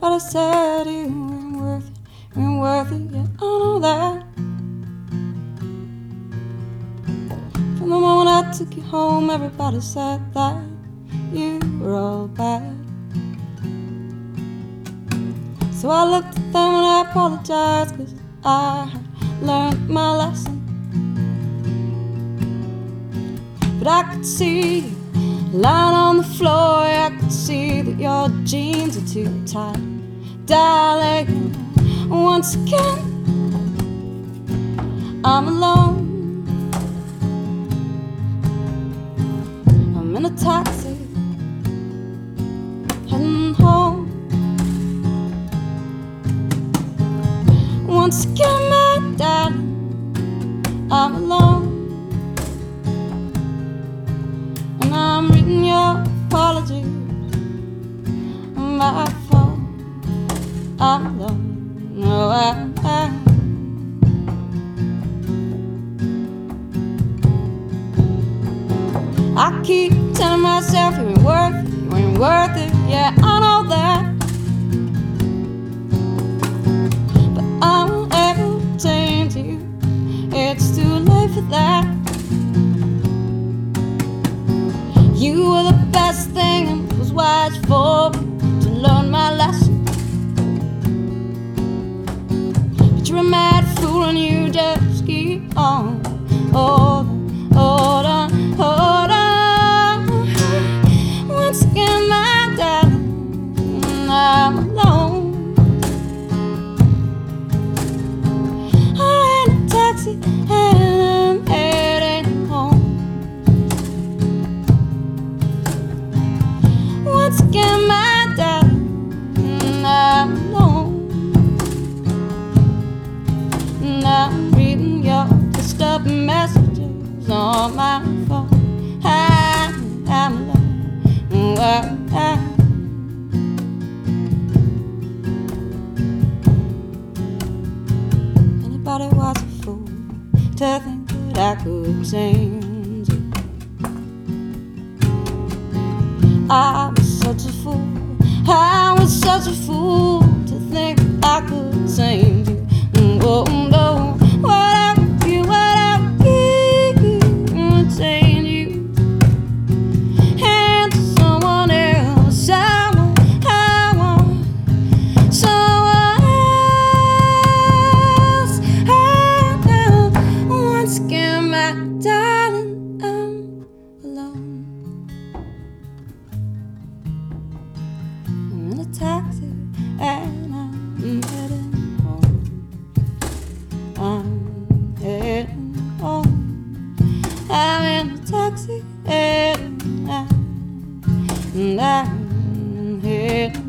But I said you ain't worth it, ain't worth it, yeah, I know that. From the moment I took you home, everybody said that you were all bad. So I looked at them and I apologized, cause I had learned my lesson. But I could see you lying on the floor, I could see that your jeans are too tight. Darling, once again, I'm alone. I'm in a taxi, heading home. Once again, my phone. I'm alone. No, I, I. I keep telling myself you ain't worth it, you ain't worth it. Yeah, I know that. But I won't ever change you. It's too late for that. You were the best thing and was wise for you're a mad fool and you just keep on. Hold on, hold on, hold on. Once again, my darling, I'm alone. On my fault. I'm, I'm alone. I- Anybody was a fool to think that I could change you. I was such a fool. I was such a fool my darling, I'm alone. I'm in a taxi and I'm heading home. I'm heading home. I'm in a taxi and I'm, heading